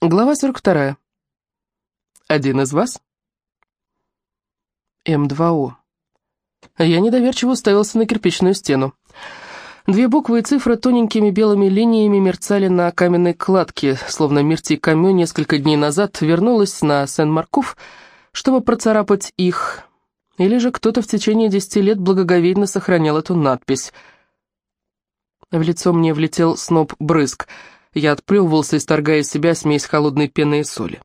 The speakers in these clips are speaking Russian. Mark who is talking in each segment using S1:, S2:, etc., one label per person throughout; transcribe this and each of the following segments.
S1: Глава 42. Один из вас? М2О. Я недоверчиво уставился на кирпичную стену. Две буквы и цифры тоненькими белыми линиями мерцали на каменной кладке, словно Мирти Камю несколько дней назад вернулась на Сен-Маркуф, чтобы процарапать их, или же кто-то в течение десяти лет благоговейно сохранял эту надпись. В лицо мне влетел сноп брызг — я отплевывался, исторгая из себя смесь холодной пены и соли.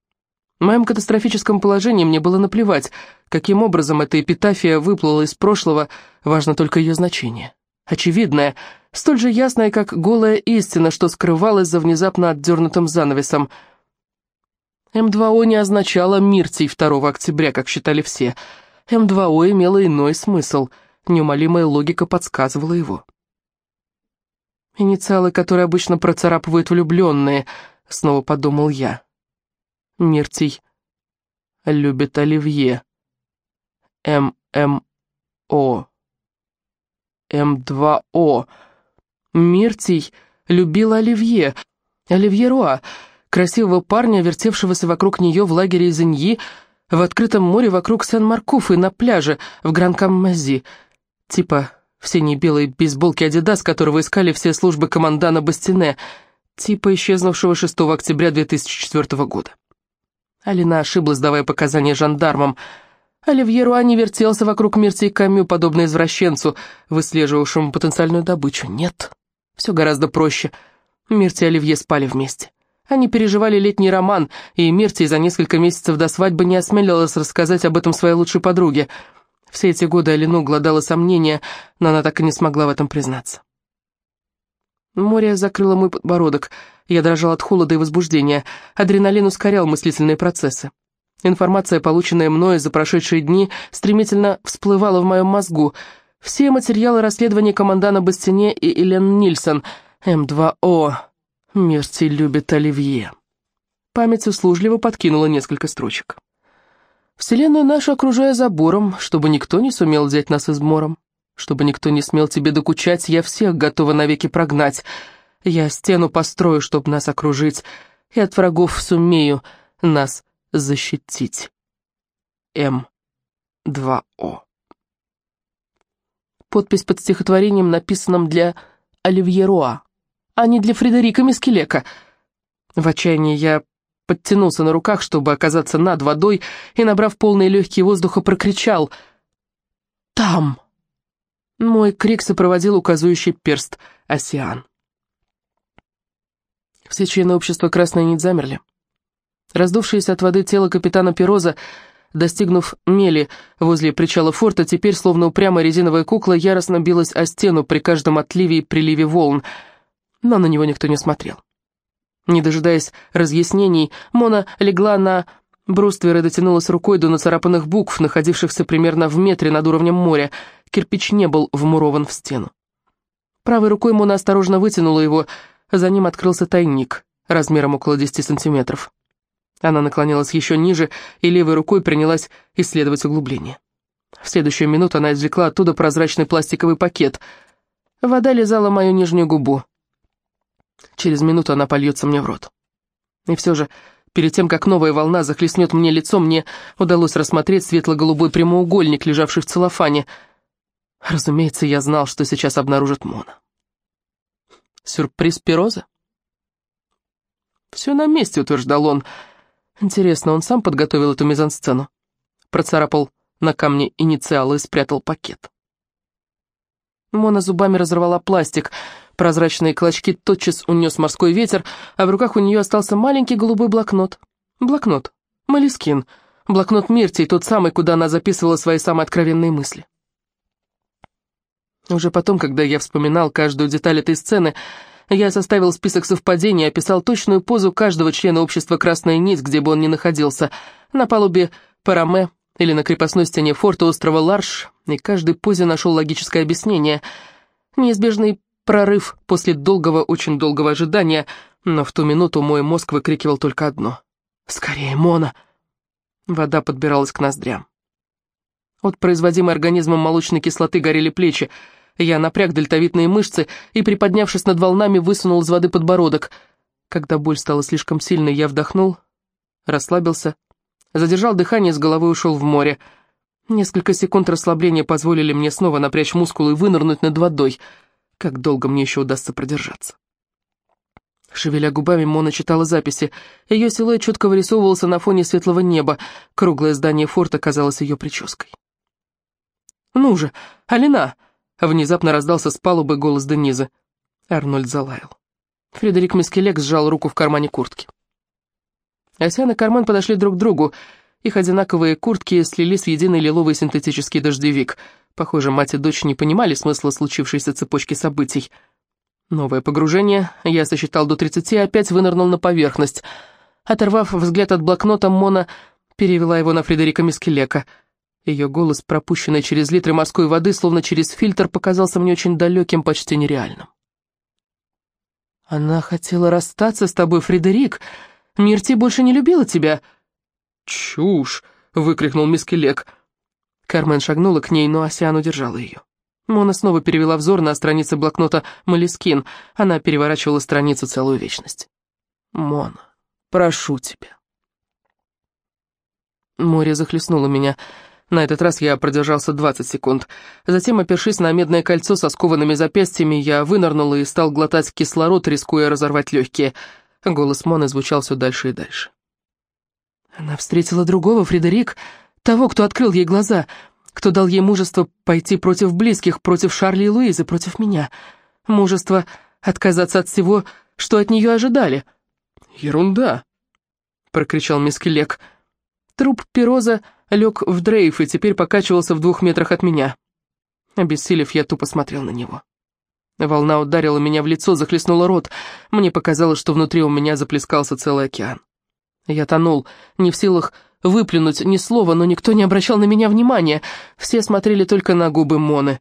S1: В моем катастрофическом положении мне было наплевать, каким образом эта эпитафия выплыла из прошлого, важно только ее значение. Очевидное, столь же ясное, как голая истина, что скрывалась за внезапно отдернутым занавесом. М2О не означало «Миртий 2 октября», как считали все. М2О имело иной смысл, неумолимая логика подсказывала его. Инициалы, которые обычно процарапывают влюбленные, снова подумал я. Миртий любит Оливье. ММО. М2О. Миртий любил Оливье. Оливье Руа, красивого парня, вертевшегося вокруг нее в лагере Изеньи, в открытом море вокруг Сен-Маркуф и на пляже в Гран-Каммази. Типа в синей белой бейсболке «Адидас», которого искали все службы командана Бастине, типа исчезнувшего 6 октября 2004 года. Алина ошиблась, давая показания жандармам. Оливье Руани вертелся вокруг Мирти и Камю, подобно извращенцу, выслеживавшему потенциальную добычу. Нет, все гораздо проще. Мирти и Оливье спали вместе. Они переживали летний роман, и Мирти за несколько месяцев до свадьбы не осмелилась рассказать об этом своей лучшей подруге — все эти годы Алину гладало сомнения, но она так и не смогла в этом признаться. Море закрыло мой подбородок. Я дрожал от холода и возбуждения. Адреналин ускорял мыслительные процессы. Информация, полученная мною за прошедшие дни, стремительно всплывала в моем мозгу. Все материалы расследования командана Бастине и Элен Нильсон. М2О. Мерти любит Оливье. Память услужливо подкинула несколько строчек. Вселенную нашу окружая забором, чтобы никто не сумел взять нас измором. Чтобы никто не смел тебе докучать, я всех готова навеки прогнать. Я стену построю, чтобы нас окружить, и от врагов сумею нас защитить. М2О. Подпись под стихотворением, написанным для Оливье Руа, а не для Фредерика Мискелека. В отчаянии я подтянулся на руках, чтобы оказаться над водой, и, набрав полные легкие воздуха, прокричал «Там!». Мой крик сопроводил указывающий перст Осиан. Все члены общества «Красная нить» замерли. Раздувшееся от воды тело капитана Пироза, достигнув мели возле причала форта, теперь, словно упрямая резиновая кукла, яростно билась о стену при каждом отливе и приливе волн, но на него никто не смотрел. Не дожидаясь разъяснений, Мона легла на бруствер и дотянулась рукой до нацарапанных букв, находившихся примерно в метре над уровнем моря. Кирпич не был вмурован в стену. Правой рукой Мона осторожно вытянула его, за ним открылся тайник, размером около 10 сантиметров. Она наклонилась еще ниже и левой рукой принялась исследовать углубление. В следующую минуту она извлекла оттуда прозрачный пластиковый пакет. Вода лизала мою нижнюю губу. Через минуту она польется мне в рот. И все же, перед тем, как новая волна захлестнет мне лицо, мне удалось рассмотреть светло-голубой прямоугольник, лежавший в целлофане. Разумеется, я знал, что сейчас обнаружит Мона. Сюрприз Пироза? «Все на месте», — утверждал он. Интересно, он сам подготовил эту мизансцену? Процарапал на камне инициалы и спрятал пакет. Мона зубами разорвала пластик — Прозрачные клочки тотчас унес морской ветер, а в руках у нее остался маленький голубой блокнот. Блокнот. Малискин. Блокнот Мирти, тот самый, куда она записывала свои самые откровенные мысли. Уже потом, когда я вспоминал каждую деталь этой сцены, я составил список совпадений и описал точную позу каждого члена общества «Красная нить», где бы он ни находился, на палубе Параме или на крепостной стене форта острова Ларш, и каждой позе нашел логическое объяснение. Неизбежный Прорыв после долгого, очень долгого ожидания, но в ту минуту мой мозг выкрикивал только одно. «Скорее, Мона!» Вода подбиралась к ноздрям. От производимой организмом молочной кислоты горели плечи. Я напряг дельтовидные мышцы и, приподнявшись над волнами, высунул из воды подбородок. Когда боль стала слишком сильной, я вдохнул, расслабился, задержал дыхание, с головой ушел в море. Несколько секунд расслабления позволили мне снова напрячь мускулы и вынырнуть над водой. Как долго мне еще удастся продержаться? Шевеля губами, Мона читала записи. Ее силуэт четко вырисовывался на фоне светлого неба. Круглое здание форта казалось ее прической. «Ну же, Алина!» — внезапно раздался с палубы голос Денизы. Арнольд залаял. Фредерик Мискелек сжал руку в кармане куртки. Осян и Кармен подошли друг к другу. Их одинаковые куртки слились в единый лиловый синтетический дождевик. Похоже, мать и дочь не понимали смысла случившейся цепочки событий. Новое погружение, я сосчитал до 30 и опять вынырнул на поверхность. Оторвав взгляд от блокнота, Мона перевела его на Фредерика Мискелека. Ее голос, пропущенный через литры морской воды, словно через фильтр, показался мне очень далеким, почти нереальным. «Она хотела расстаться с тобой, Фредерик. Мирти больше не любила тебя».
S2: «Чушь!» — выкрикнул Мискелек.
S1: Кармен шагнула к ней, но Асиан удержала ее. Мона снова перевела взор на страницы блокнота «Малискин». Она переворачивала страницу целую вечность. «Мона, прошу тебя». Море захлестнуло меня. На этот раз я продержался 20 секунд. Затем, опершись на медное кольцо со скованными запястьями, я вынырнул и стал глотать кислород, рискуя разорвать легкие. Голос Моны звучал все дальше и дальше. Она встретила другого, Фредерик, того, кто открыл ей глаза — кто дал ей мужество пойти против близких, против Шарли и Луизы, против меня. Мужество отказаться от всего, что от нее ожидали.
S2: «Ерунда!» — прокричал Мискелек.
S1: Труп Пироза лег в дрейф и теперь покачивался в двух метрах от меня. Обессилев, я тупо смотрел на него. Волна ударила меня в лицо, захлестнула рот. Мне показалось, что внутри у меня заплескался целый океан. Я тонул, не в силах выплюнуть ни слова, но никто не обращал на меня внимания. Все смотрели только на губы Моны.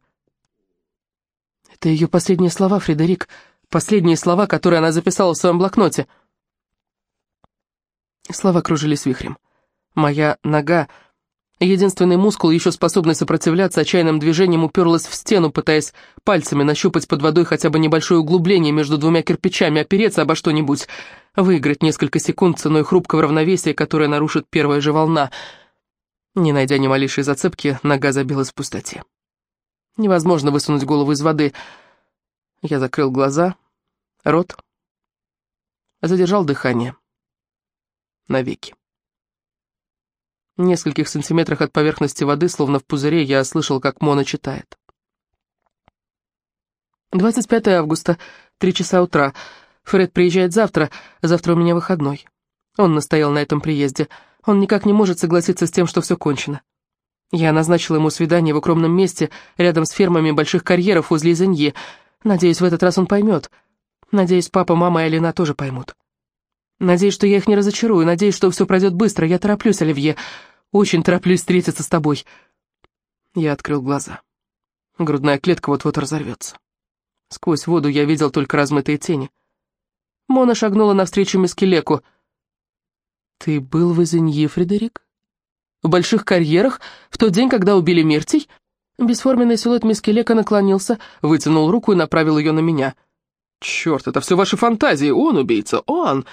S1: Это ее последние слова, Фредерик. Последние слова, которые она записала в своем блокноте. Слова кружились вихрем. Моя нога, единственный мускул, еще способный сопротивляться отчаянным движением, уперлась в стену, пытаясь пальцами нащупать под водой хотя бы небольшое углубление между двумя кирпичами, опереться обо что-нибудь выиграть несколько секунд ценой хрупкого равновесия, которое нарушит первая же волна. Не найдя ни малейшей зацепки, нога забилась в пустоте. Невозможно высунуть голову из воды. Я закрыл глаза, рот, задержал дыхание. Навеки. Нескольких сантиметрах от поверхности воды, словно в пузыре, я слышал, как Мона читает. 25 августа, 3 часа утра. Фред приезжает завтра, завтра у меня выходной. Он настоял на этом приезде. Он никак не может согласиться с тем, что все кончено. Я назначила ему свидание в укромном месте, рядом с фермами больших карьеров возле Изеньи. Надеюсь, в этот раз он поймет. Надеюсь, папа, мама и Алина тоже поймут. Надеюсь, что я их не разочарую, надеюсь, что все пройдет быстро. Я тороплюсь, Оливье. Очень тороплюсь встретиться с тобой. Я открыл глаза. Грудная клетка вот-вот разорвется. Сквозь воду я видел только размытые тени. Мона шагнула навстречу Мискелеку. «Ты был в Изенье, Фредерик? В больших карьерах? В тот день, когда убили Миртий?» Бесформенный силуэт Мискелека наклонился, вытянул руку и направил ее на меня. «Черт, это все ваши фантазии! Он убийца! Он!»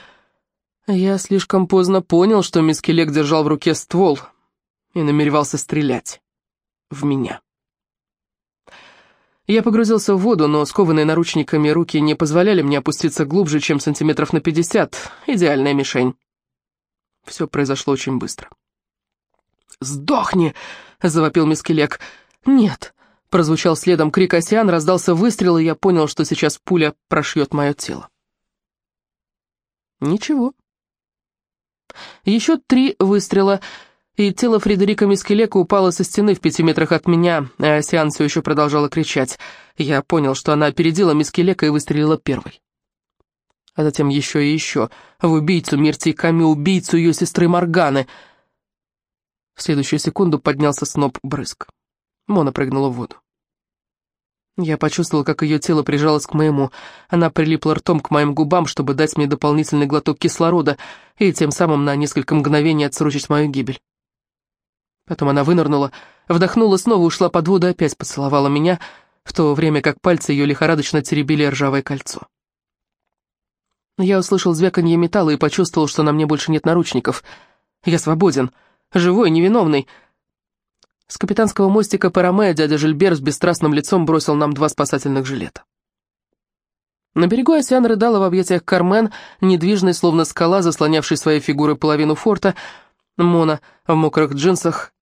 S1: Я слишком поздно понял, что Мискелек держал в руке ствол и намеревался стрелять в меня. Я погрузился в воду, но скованные наручниками руки не позволяли мне опуститься глубже, чем сантиметров на пятьдесят. Идеальная мишень. Все произошло очень быстро. «Сдохни!» — завопил Мискелек. «Нет!» — прозвучал следом крик Осиан, раздался выстрел, и я понял, что сейчас пуля прошьет мое тело. Ничего. Еще три выстрела — и тело Фредерика Мискелека упало со стены в пяти метрах от меня, а Асиан все еще продолжала кричать. Я понял, что она опередила Мискелека и выстрелила первой. А затем еще и еще. В убийцу Мирти Ками, убийцу ее сестры Морганы. В следующую секунду поднялся сноп брызг. Мона прыгнула в воду. Я почувствовал, как ее тело прижалось к моему. Она прилипла ртом к моим губам, чтобы дать мне дополнительный глоток кислорода и тем самым на несколько мгновений отсрочить мою гибель. Потом она вынырнула, вдохнула, снова ушла под воду и опять поцеловала меня, в то время как пальцы ее лихорадочно теребили ржавое кольцо. Я услышал звяканье металла и почувствовал, что на мне больше нет наручников. Я свободен, живой, невиновный. С капитанского мостика Параме дядя Жильбер с бесстрастным лицом бросил нам два спасательных жилета. На берегу Осян рыдала в объятиях Кармен, недвижной, словно скала, заслонявшей своей фигурой половину форта. Мона в мокрых джинсах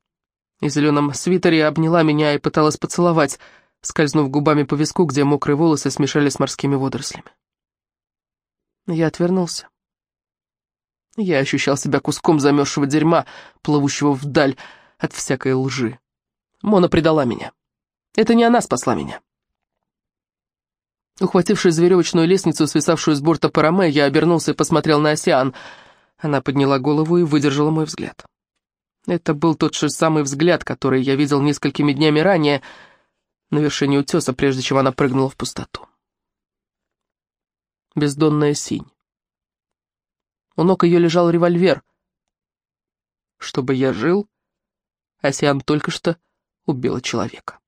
S1: и зеленом свитере обняла меня и пыталась поцеловать, скользнув губами по виску, где мокрые волосы смешались с морскими водорослями. Я отвернулся. Я ощущал себя куском замерзшего дерьма, плывущего вдаль от всякой лжи. Мона предала меня. Это не она спасла меня. Ухватившись за веревочную лестницу, свисавшую с борта Параме, я обернулся и посмотрел на Осиан. Она подняла голову и выдержала мой взгляд. Это был тот же самый взгляд, который я видел несколькими днями ранее на вершине утеса, прежде чем она прыгнула в пустоту. Бездонная синь. У ног ее лежал револьвер. Чтобы я жил, Осиан только что убила человека.